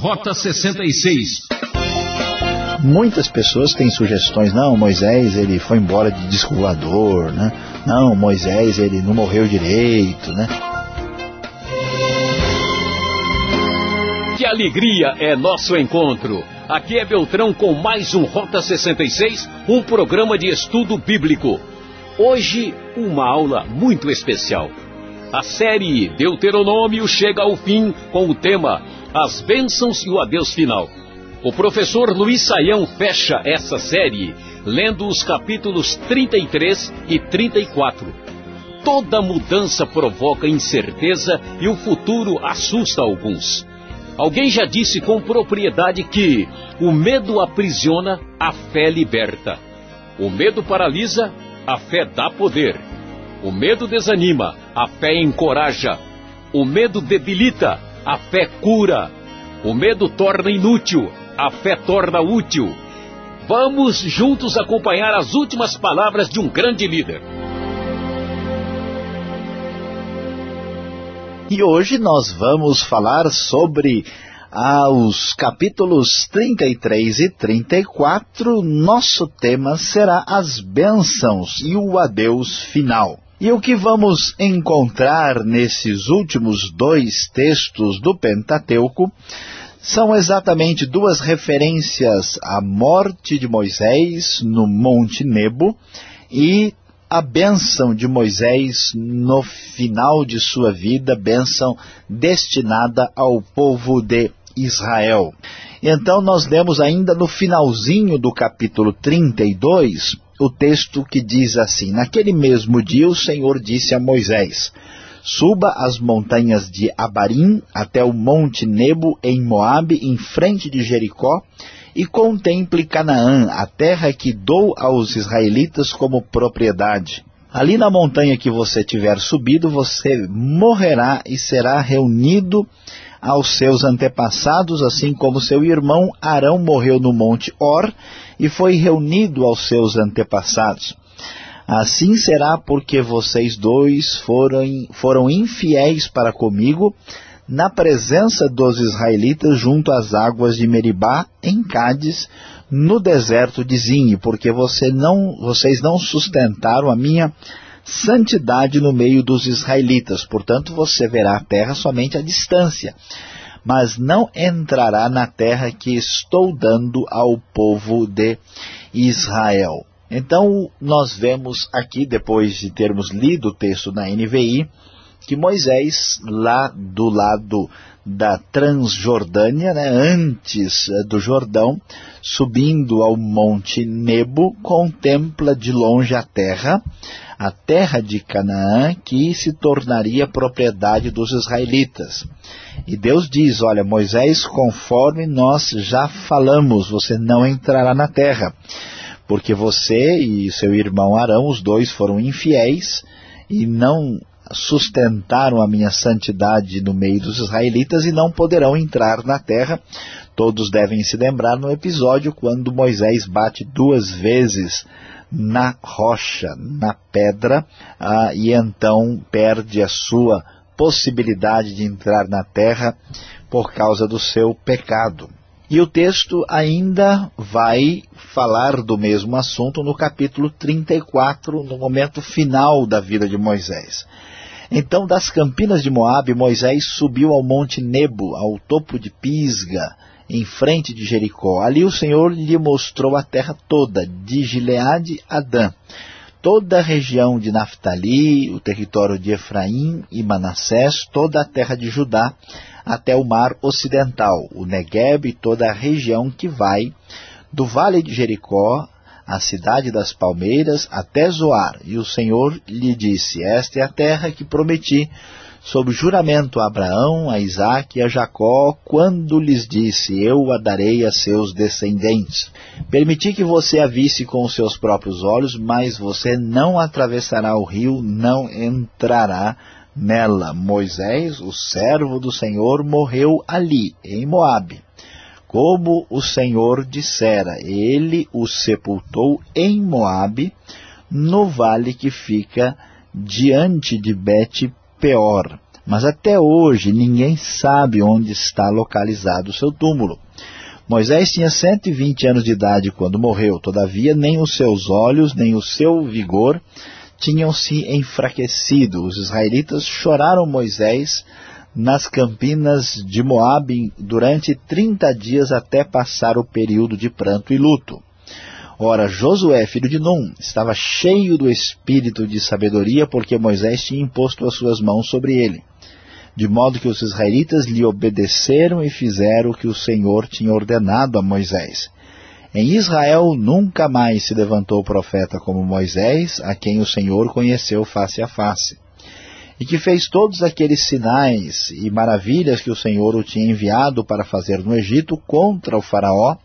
Rota 66. Muitas pessoas têm sugestões, não, Moisés ele foi embora de descolador, né? Não, Moisés ele não morreu direito, né? Que alegria é nosso encontro! Aqui é Beltrão com mais um Rota 66, um programa de estudo bíblico. Hoje, uma aula muito especial. A série Deuteronômio chega ao fim com o tema as bênçãos e o adeus final. O professor Luiz Saião fecha essa série lendo os capítulos 33 e 34. Toda mudança provoca incerteza e o futuro assusta alguns. Alguém já disse com propriedade que o medo aprisiona, a fé liberta. O medo paralisa, a fé dá poder. O medo desanima, a fé encoraja. O medo debilita, a fé cura. O medo torna inútil, a fé torna útil. Vamos juntos acompanhar as últimas palavras de um grande líder. E hoje nós vamos falar sobre aos capítulos 33 e 34. Nosso tema será as bênçãos e o adeus final. E o que vamos encontrar nesses últimos dois textos do Pentateuco são exatamente duas referências à morte de Moisés no Monte Nebo e a bênção de Moisés no final de sua vida, bênção destinada ao povo de Israel. Então nós lemos ainda no finalzinho do capítulo 32, o texto que diz assim, Naquele mesmo dia o Senhor disse a Moisés, Suba as montanhas de Abarim até o monte Nebo em Moabe, em frente de Jericó, e contemple Canaã, a terra que dou aos israelitas como propriedade. Ali na montanha que você tiver subido, você morrerá e será reunido aos seus antepassados, assim como seu irmão Arão morreu no monte Or e foi reunido aos seus antepassados. Assim será porque vocês dois foram, foram infiéis para comigo na presença dos israelitas junto às águas de Meribá, em Cádiz, no deserto de Zin, porque você não, vocês não sustentaram a minha santidade no meio dos israelitas. Portanto, você verá a terra somente à distância, mas não entrará na terra que estou dando ao povo de Israel. Então, nós vemos aqui, depois de termos lido o texto na NVI, que Moisés, lá do lado da Transjordânia, né, antes eh, do Jordão, subindo ao monte Nebo, contempla de longe a terra, a terra de Canaã, que se tornaria propriedade dos israelitas. E Deus diz, olha, Moisés, conforme nós já falamos, você não entrará na terra, porque você e seu irmão Arão, os dois foram infiéis e não sustentaram a minha santidade no meio dos israelitas e não poderão entrar na terra. Todos devem se lembrar no episódio quando Moisés bate duas vezes na rocha, na pedra, ah, e então perde a sua possibilidade de entrar na terra por causa do seu pecado. E o texto ainda vai falar do mesmo assunto no capítulo 34, no momento final da vida de Moisés. Então, das campinas de Moabe, Moisés subiu ao monte Nebo, ao topo de Pisga, em frente de Jericó. Ali o Senhor lhe mostrou a terra toda, de Gileade a Dan, toda a região de Naftali, o território de Efraim e Manassés, toda a terra de Judá, até o mar ocidental, o Negueb e toda a região que vai do vale de Jericó a cidade das palmeiras, até Zoar. E o Senhor lhe disse, esta é a terra que prometi sob juramento a Abraão, a Isaac e a Jacó, quando lhes disse, eu a darei a seus descendentes. Permiti que você a visse com os seus próprios olhos, mas você não atravessará o rio, não entrará nela. Moisés, o servo do Senhor, morreu ali, em Moabe como o Senhor dissera, ele o sepultou em Moabe, no vale que fica diante de Bet Peor. mas até hoje ninguém sabe onde está localizado o seu túmulo. Moisés tinha 120 anos de idade quando morreu, todavia nem os seus olhos, nem o seu vigor tinham se enfraquecido. Os israelitas choraram Moisés nas campinas de Moabe durante 30 dias até passar o período de pranto e luto. Ora, Josué, filho de Num, estava cheio do espírito de sabedoria porque Moisés tinha imposto as suas mãos sobre ele de modo que os israelitas lhe obedeceram e fizeram o que o Senhor tinha ordenado a Moisés. Em Israel nunca mais se levantou profeta como Moisés, a quem o Senhor conheceu face a face, e que fez todos aqueles sinais e maravilhas que o Senhor o tinha enviado para fazer no Egito contra o faraó,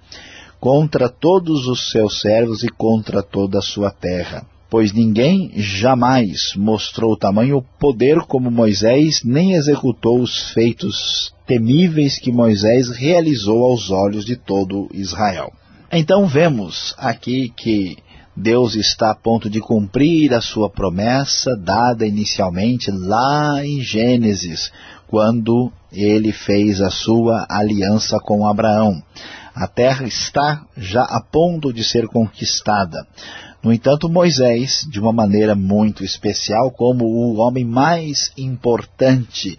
contra todos os seus servos e contra toda a sua terra pois ninguém jamais mostrou tamanho poder como Moisés, nem executou os feitos temíveis que Moisés realizou aos olhos de todo Israel. Então vemos aqui que Deus está a ponto de cumprir a sua promessa dada inicialmente lá em Gênesis, quando ele fez a sua aliança com Abraão. A terra está já a ponto de ser conquistada. No entanto, Moisés, de uma maneira muito especial, como o homem mais importante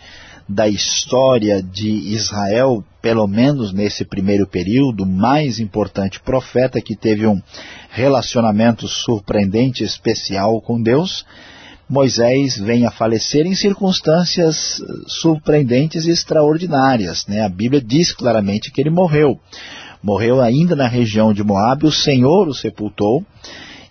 da história de Israel, pelo menos nesse primeiro período, mais importante profeta que teve um relacionamento surpreendente, especial com Deus, Moisés vem a falecer em circunstâncias surpreendentes e extraordinárias. Né? A Bíblia diz claramente que ele morreu. Morreu ainda na região de Moab, o Senhor o sepultou,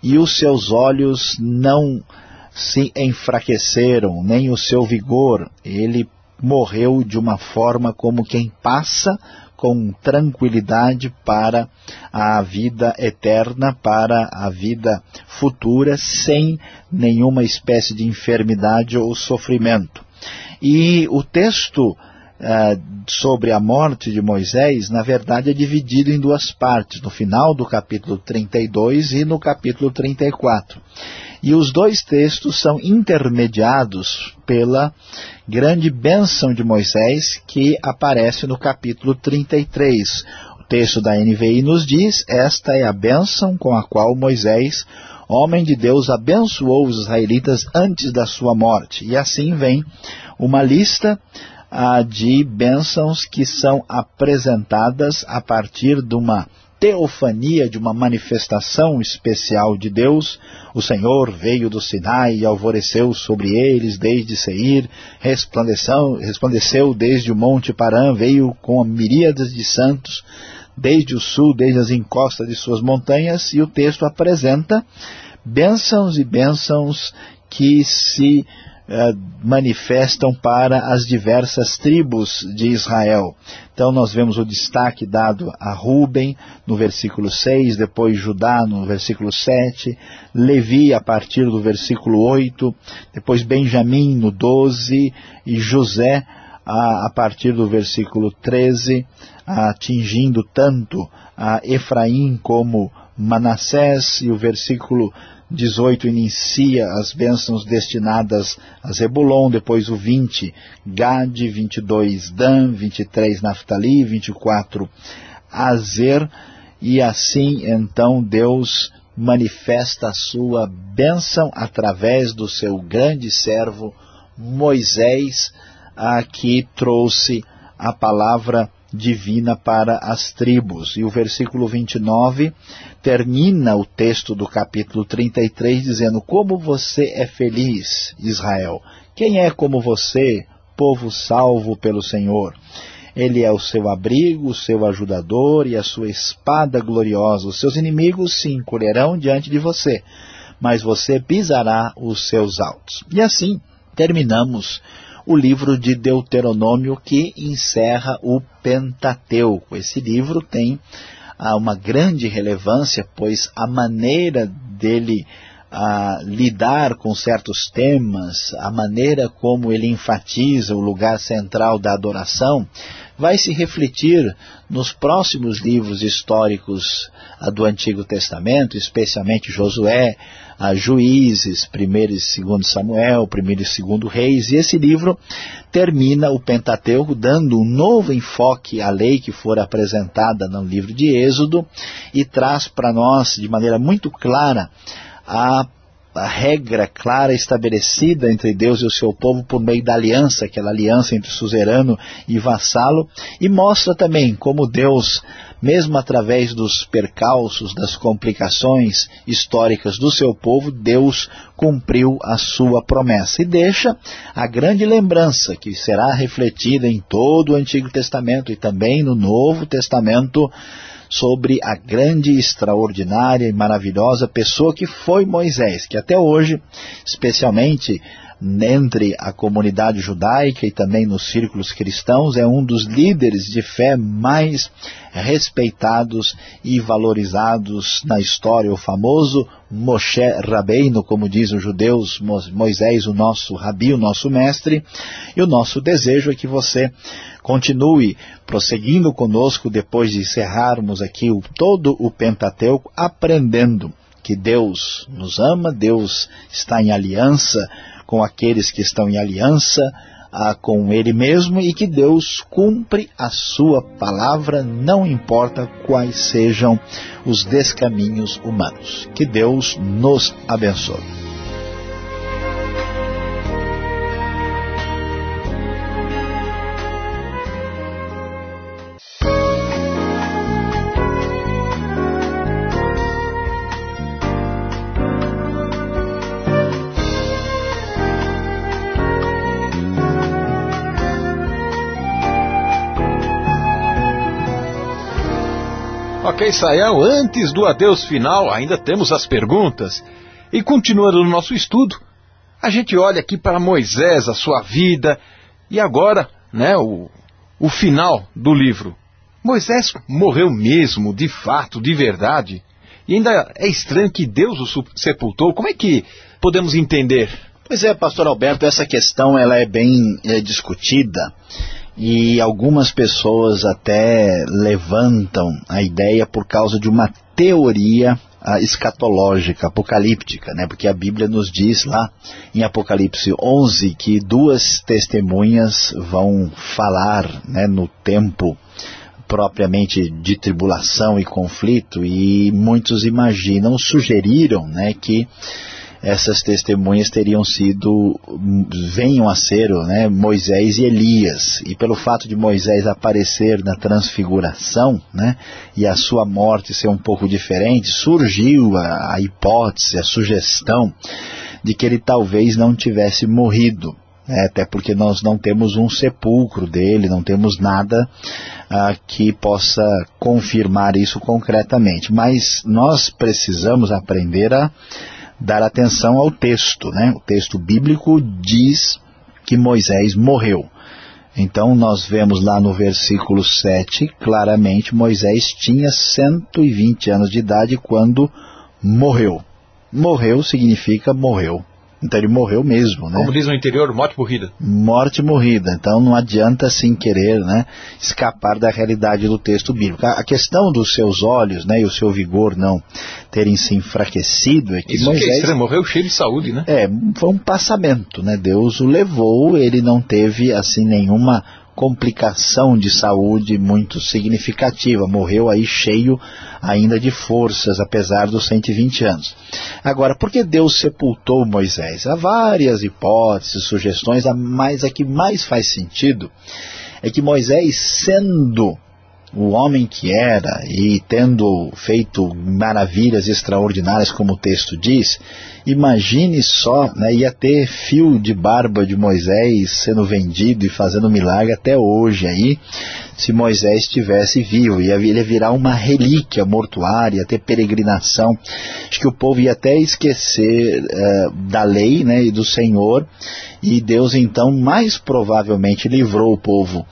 e os seus olhos não se enfraqueceram, nem o seu vigor. Ele morreu de uma forma como quem passa com tranquilidade para a vida eterna, para a vida futura, sem nenhuma espécie de enfermidade ou sofrimento. E o texto Uh, sobre a morte de Moisés, na verdade é dividido em duas partes, no final do capítulo 32 e no capítulo 34. E os dois textos são intermediados pela grande bênção de Moisés que aparece no capítulo 33. O texto da NVI nos diz, esta é a bênção com a qual Moisés, homem de Deus, abençoou os israelitas antes da sua morte. E assim vem uma lista ah, de bênçãos que são apresentadas a partir de uma teofania, de uma manifestação especial de Deus. O Senhor veio do Sinai e alvoreceu sobre eles desde Seir, resplandeceu, desde o monte Parã, veio com miríades de santos, desde o sul, desde as encostas de suas montanhas, e o texto apresenta bênçãos e bênçãos que se eh, manifestam para as diversas tribos de Israel. Então nós vemos o destaque dado a Ruben no versículo 6, depois Judá no versículo 7, Levi a partir do versículo 8, depois Benjamim no 12 e José a, a partir do versículo 13, atingindo tanto a Efraim como Manassés e o versículo 18 inicia as bênçãos destinadas a Zebulon, depois o 20, Gade, 22, Dan, 23, Naftali, 24, Azer, e assim então Deus manifesta a sua bênção através do seu grande servo Moisés, a que trouxe a palavra divina para as tribos. E o versículo 29 termina o texto do capítulo 33 dizendo, Como você é feliz, Israel! Quem é como você, povo salvo pelo Senhor? Ele é o seu abrigo, o seu ajudador e a sua espada gloriosa. Os seus inimigos se encolherão diante de você, mas você pisará os seus altos. E assim terminamos o livro de Deuteronômio que encerra o Pentateuco. Esse livro tem ah, uma grande relevância, pois a maneira dele ah, lidar com certos temas, a maneira como ele enfatiza o lugar central da adoração, vai se refletir nos próximos livros históricos do Antigo Testamento, especialmente Josué, Juízes, 1 e 2 Samuel, 1 e 2 Reis, e esse livro termina o Pentateuco dando um novo enfoque à lei que for apresentada no livro de Êxodo e traz para nós de maneira muito clara a a regra clara estabelecida entre Deus e o seu povo por meio da aliança, aquela aliança entre suzerano e vassalo, e mostra também como Deus, mesmo através dos percalços, das complicações históricas do seu povo, Deus cumpriu a sua promessa. E deixa a grande lembrança que será refletida em todo o Antigo Testamento e também no Novo Testamento, sobre a grande, extraordinária e maravilhosa pessoa que foi Moisés, que até hoje, especialmente entre a comunidade judaica e também nos círculos cristãos, é um dos líderes de fé mais respeitados e valorizados na história, o famoso Moshe Rabbeinu, como dizem os judeus, Moisés, o nosso rabi, o nosso mestre, e o nosso desejo é que você continue prosseguindo conosco depois de encerrarmos aqui o, todo o Pentateuco, aprendendo que Deus nos ama, Deus está em aliança com aqueles que estão em aliança ah, com Ele mesmo e que Deus cumpre a sua palavra, não importa quais sejam os descaminhos humanos. Que Deus nos abençoe. Ok, Sayão, antes do adeus final, ainda temos as perguntas. E continuando no nosso estudo, a gente olha aqui para Moisés, a sua vida, e agora, né, o, o final do livro. Moisés morreu mesmo, de fato, de verdade? E ainda é estranho que Deus o sepultou. Como é que podemos entender? Pois é, pastor Alberto, essa questão ela é bem é, discutida e algumas pessoas até levantam a ideia por causa de uma teoria uh, escatológica, apocalíptica, né? porque a Bíblia nos diz lá em Apocalipse 11 que duas testemunhas vão falar né, no tempo propriamente de tribulação e conflito e muitos imaginam, sugeriram né, que essas testemunhas teriam sido, venham a ser né, Moisés e Elias. E pelo fato de Moisés aparecer na transfiguração, né, e a sua morte ser um pouco diferente, surgiu a, a hipótese, a sugestão de que ele talvez não tivesse morrido. É, até porque nós não temos um sepulcro dele, não temos nada ah, que possa confirmar isso concretamente. Mas nós precisamos aprender a dar atenção ao texto. Né? O texto bíblico diz que Moisés morreu. Então nós vemos lá no versículo 7, claramente Moisés tinha 120 anos de idade quando morreu. Morreu significa morreu. Então ele morreu mesmo, né? Como diz no interior, morte morrida. Morte morrida. Então não adianta sem querer, né, escapar da realidade do texto bíblico. A questão dos seus olhos, né, e o seu vigor não terem se enfraquecido é que Isso Moisés... que é estranho, morreu cheio de saúde, né? É, foi um passamento, né? Deus o levou, ele não teve assim nenhuma complicação de saúde muito significativa, morreu aí cheio ainda de forças, apesar dos 120 anos. Agora, por que Deus sepultou Moisés? Há várias hipóteses, sugestões, mas a que mais faz sentido é que Moisés, sendo o homem que era e tendo feito maravilhas extraordinárias, como o texto diz, imagine só, né, ia ter fio de barba de Moisés sendo vendido e fazendo milagre até hoje aí, se Moisés estivesse vivo, ia, virar uma relíquia mortuária, ia ter peregrinação, acho que o povo ia até esquecer uh, da lei né, e do Senhor, e Deus então mais provavelmente livrou o povo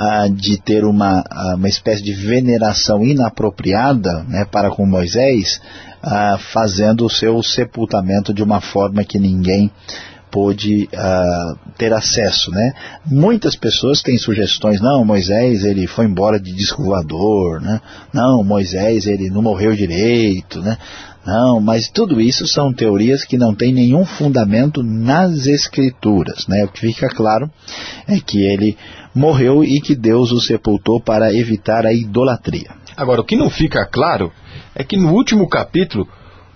ah, de ter uma, uma espécie de veneração inapropriada né, para com Moisés, ah, fazendo o seu sepultamento de uma forma que ninguém pôde ter acesso, né? Muitas pessoas têm sugestões, não, Moisés ele foi embora de disco né? Não, Moisés ele não morreu direito, né? Não, mas tudo isso são teorias que não têm nenhum fundamento nas escrituras, né? O que fica claro é que ele morreu e que Deus o sepultou para evitar a idolatria. Agora, o que não fica claro é que no último capítulo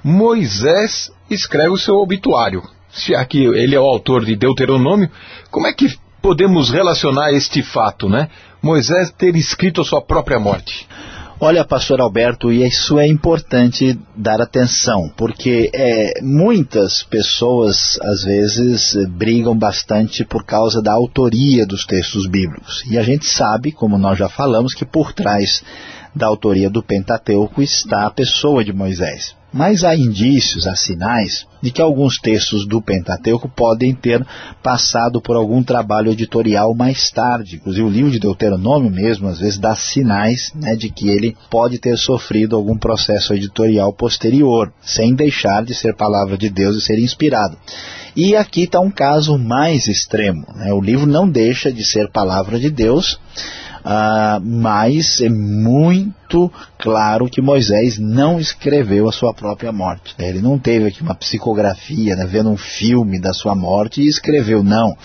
Moisés escreve o seu obituário se aqui ele é o autor de Deuteronômio, como é que podemos relacionar este fato, né? Moisés ter escrito a sua própria morte. Olha, pastor Alberto, e isso é importante dar atenção, porque é, muitas pessoas, às vezes, brigam bastante por causa da autoria dos textos bíblicos. E a gente sabe, como nós já falamos, que por trás da autoria do Pentateuco está a pessoa de Moisés. Mas há indícios, há sinais de que alguns textos do Pentateuco podem ter passado por algum trabalho editorial mais tarde. Inclusive o livro de Deuteronômio mesmo, às vezes, dá sinais né, de que ele pode ter sofrido algum processo editorial posterior, sem deixar de ser palavra de Deus e ser inspirado. E aqui está um caso mais extremo. Né? O livro não deixa de ser palavra de Deus, ah, mas é muito claro que Moisés não escreveu a sua própria morte. Né? Ele não teve aqui uma psicografia, né, vendo um filme da sua morte e escreveu, não.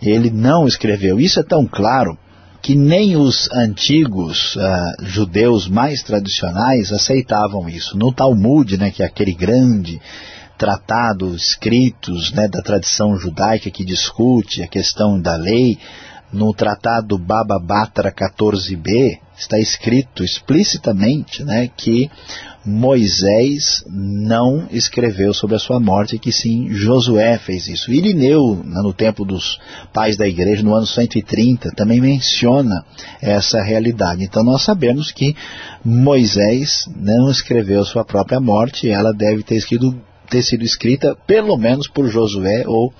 Ele não escreveu. Isso é tão claro que nem os antigos ah, judeus mais tradicionais aceitavam isso. No Talmud, né, que é aquele grande tratado, escritos né, da tradição judaica que discute a questão da lei, no tratado Baba Batra 14b, está escrito explicitamente né, que Moisés não escreveu sobre a sua morte, que sim Josué fez isso. Irineu, no tempo dos pais da igreja, no ano 130, também menciona essa realidade. Então nós sabemos que Moisés não escreveu sua própria morte, ela deve ter, escrito, ter sido escrita pelo menos por Josué ou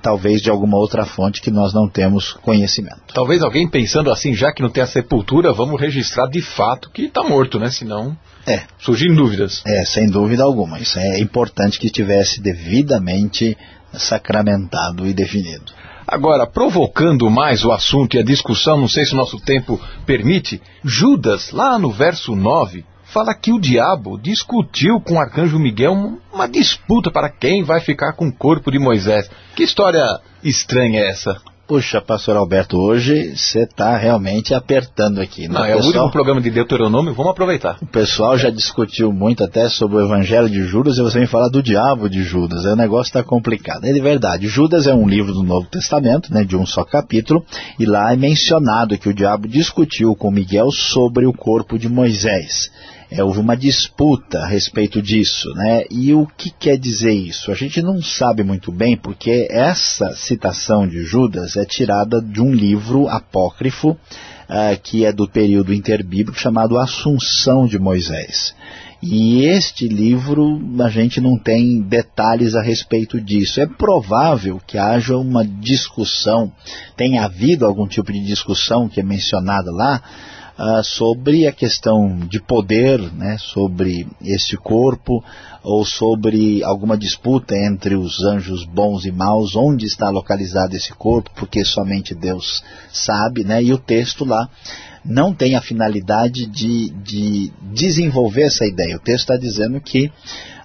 talvez de alguma outra fonte que nós não temos conhecimento. Talvez alguém pensando assim, já que não tem a sepultura, vamos registrar de fato que está morto, né? Senão é. surgem dúvidas. É, sem dúvida alguma. Isso é importante que estivesse devidamente sacramentado e definido. Agora, provocando mais o assunto e a discussão, não sei se o nosso tempo permite, Judas, lá no verso 9, fala que o diabo discutiu com o arcanjo Miguel uma disputa para quem vai ficar com o corpo de Moisés. Que história estranha é essa? Puxa, pastor Alberto, hoje você está realmente apertando aqui. Né? Não, é pessoal, o último programa de Deuteronômio, vamos aproveitar. O pessoal já discutiu muito até sobre o Evangelho de Judas e você vem falar do diabo de Judas. O negócio está complicado. É de verdade, Judas é um livro do Novo Testamento, né, de um só capítulo, e lá é mencionado que o diabo discutiu com Miguel sobre o corpo de Moisés. É, houve uma disputa a respeito disso, né? E o que quer dizer isso? A gente não sabe muito bem, porque essa citação de Judas é tirada de um livro apócrifo, uh, que é do período interbíblico, chamado Assunção de Moisés. E este livro, a gente não tem detalhes a respeito disso. É provável que haja uma discussão, tenha havido algum tipo de discussão que é mencionada lá, ah, sobre a questão de poder, né, sobre este corpo, ou sobre alguma disputa entre os anjos bons e maus, onde está localizado esse corpo, porque somente Deus sabe, né, e o texto lá não tem a finalidade de, de desenvolver essa ideia. O texto está dizendo que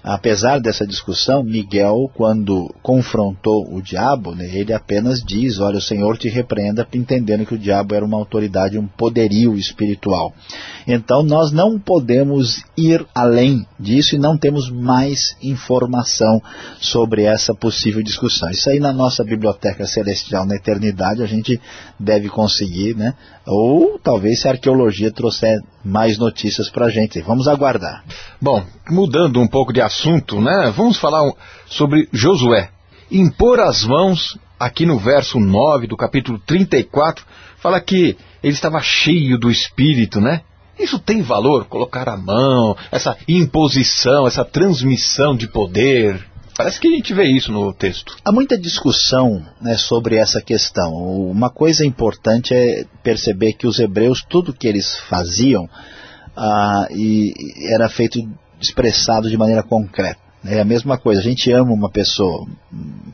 apesar dessa discussão, Miguel, quando confrontou o diabo, né, ele apenas diz, olha, o Senhor te repreenda, entendendo que o diabo era uma autoridade, um poderio espiritual. Então, nós não podemos ir além disso e não temos mais informação sobre essa possível discussão. Isso aí na nossa biblioteca celestial na eternidade a gente deve conseguir, né? Ou talvez se a arqueologia trouxer mais notícias para a gente. Vamos aguardar. Bom, mudando um pouco de assunto, né? Vamos falar sobre Josué. Impor as mãos, aqui no verso 9 do capítulo 34, fala que ele estava cheio do Espírito, né? Isso tem valor, colocar a mão, essa imposição, essa transmissão de poder. Parece que a gente vê isso no texto. Há muita discussão né, sobre essa questão. Uma coisa importante é perceber que os hebreus, tudo que eles faziam, ah, e era feito expressado de maneira concreta. É a mesma coisa, a gente ama uma pessoa,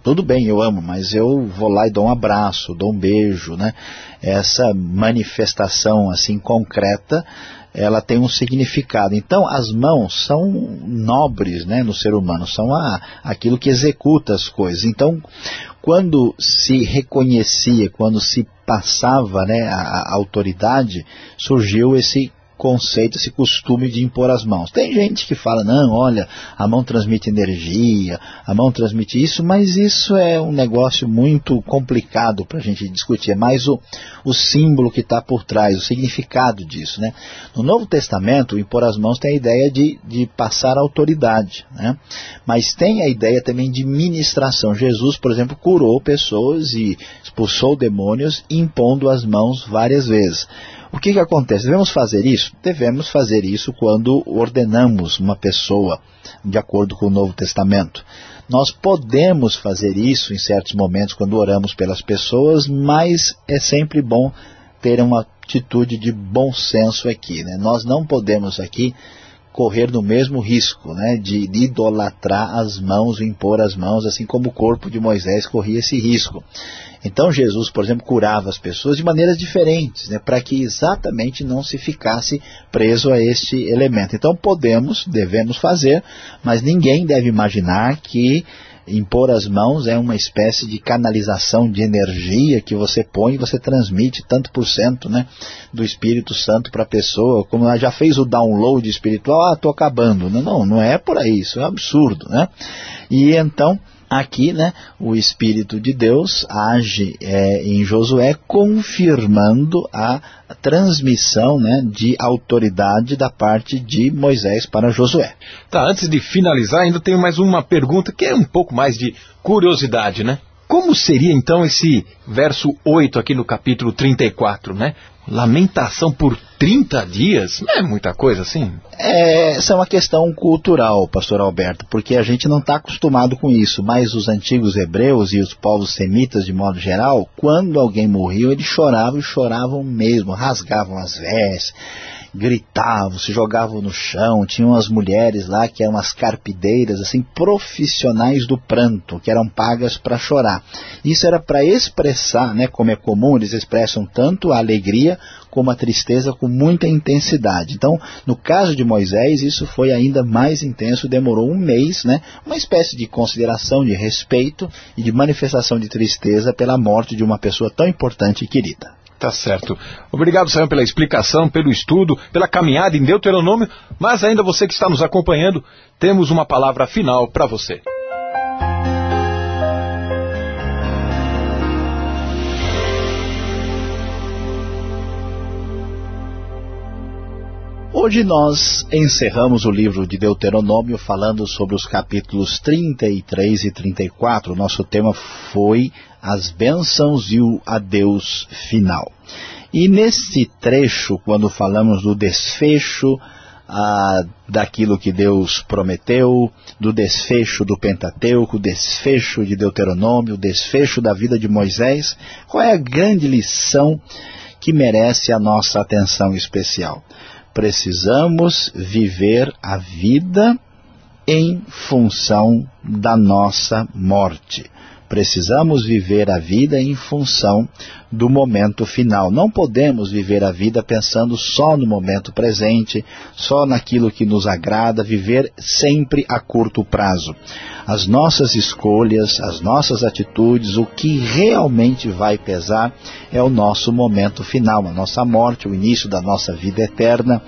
tudo bem, eu amo, mas eu vou lá e dou um abraço, dou um beijo, né? Essa manifestação assim concreta, ela tem um significado. Então, as mãos são nobres né, no ser humano, são a, aquilo que executa as coisas. Então, quando se reconhecia, quando se passava né, a, a autoridade, surgiu esse conceito, esse costume de impor as mãos. Tem gente que fala, não, olha, a mão transmite energia, a mão transmite isso, mas isso é um negócio muito complicado para a gente discutir. É mais o, o símbolo que está por trás, o significado disso. Né? No Novo Testamento, impor as mãos tem a ideia de, de passar autoridade, né? mas tem a ideia também de ministração. Jesus, por exemplo, curou pessoas e expulsou demônios impondo as mãos várias vezes. O que, que acontece? Devemos fazer isso? Devemos fazer isso quando ordenamos uma pessoa de acordo com o Novo Testamento. Nós podemos fazer isso em certos momentos quando oramos pelas pessoas, mas é sempre bom ter uma atitude de bom senso aqui. Né? Nós não podemos aqui correr no mesmo risco né, de idolatrar as mãos, impor as mãos, assim como o corpo de Moisés corria esse risco. Então Jesus, por exemplo, curava as pessoas de maneiras diferentes, né, para que exatamente não se ficasse preso a este elemento. Então podemos, devemos fazer, mas ninguém deve imaginar que impor as mãos é uma espécie de canalização de energia que você põe e você transmite tanto por cento né, do Espírito Santo para a pessoa, como ela já fez o download espiritual, ah, estou acabando. Não, não é por aí, isso é um absurdo. Né? E então Aqui, né, o Espírito de Deus age é, em Josué confirmando a transmissão né, de autoridade da parte de Moisés para Josué. Tá, antes de finalizar, ainda tenho mais uma pergunta que é um pouco mais de curiosidade, né? Como seria então esse verso 8 aqui no capítulo 34, né? Lamentação por 30 dias? Não é muita coisa assim? É, essa é uma questão cultural, pastor Alberto, porque a gente não está acostumado com isso, mas os antigos hebreus e os povos semitas, de modo geral, quando alguém morria, eles choravam e choravam mesmo, rasgavam as vestes, gritavam, se jogavam no chão, tinham as mulheres lá que eram as carpideiras, assim, profissionais do pranto, que eram pagas para chorar. Isso era para expressar, né, como é comum, eles expressam tanto a alegria como a tristeza com muita intensidade. Então, no caso de Moisés, isso foi ainda mais intenso, demorou um mês, né, uma espécie de consideração, de respeito e de manifestação de tristeza pela morte de uma pessoa tão importante e querida. Tá certo. Obrigado, Sayão, pela explicação, pelo estudo, pela caminhada em Deuteronômio, mas ainda você que está nos acompanhando, temos uma palavra final para você. Hoje nós encerramos o livro de Deuteronômio falando sobre os capítulos 33 e 34. Nosso tema foi as bênçãos e o adeus final. E nesse trecho, quando falamos do desfecho ah, daquilo que Deus prometeu, do desfecho do Pentateuco, desfecho de Deuteronômio, desfecho da vida de Moisés, qual é a grande lição que merece a nossa atenção especial? Precisamos viver a vida em função da nossa morte. Precisamos viver a vida em função do momento final. Não podemos viver a vida pensando só no momento presente, só naquilo que nos agrada, viver sempre a curto prazo. As nossas escolhas, as nossas atitudes, o que realmente vai pesar é o nosso momento final, a nossa morte, o início da nossa vida eterna.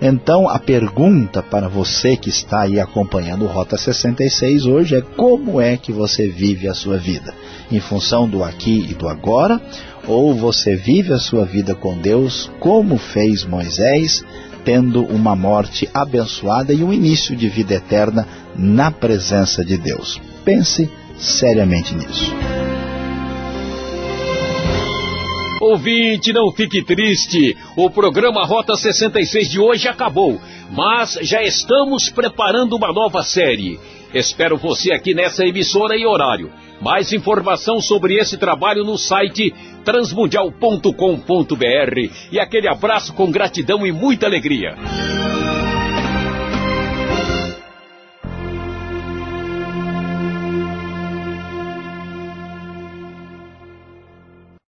Então, a pergunta para você que está aí acompanhando Rota 66 hoje é como é que você vive a sua vida? Em função do aqui e do agora? Ou você vive a sua vida com Deus como fez Moisés, tendo uma morte abençoada e um início de vida eterna na presença de Deus? Pense seriamente nisso. Ouvinte, não fique triste. O programa Rota 66 de hoje acabou, mas já estamos preparando uma nova série. Espero você aqui nessa emissora e horário. Mais informação sobre esse trabalho no site transmundial.com.br. E aquele abraço com gratidão e muita alegria.